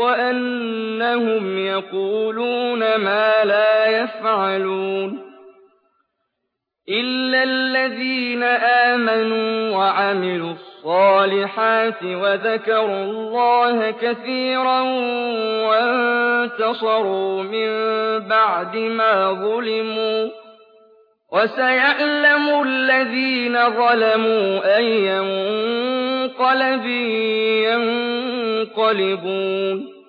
وَأَنَّهُمْ يَقُولُونَ مَا لَا يَفْعَلُونَ إِلَّا الَّذِينَ آمَنُوا وَعَمِلُوا الصَّالِحَاتِ وَذَكَرُوا اللَّهَ كَثِيرًا وَانتَصَرُوا مِن بَعْدِ مَا ظُلِمُوا وَسَيَعْلَمُ الَّذِينَ ظَلَمُوا أَيَّ مُنقَلَبٍ يَنقَلِبُونَ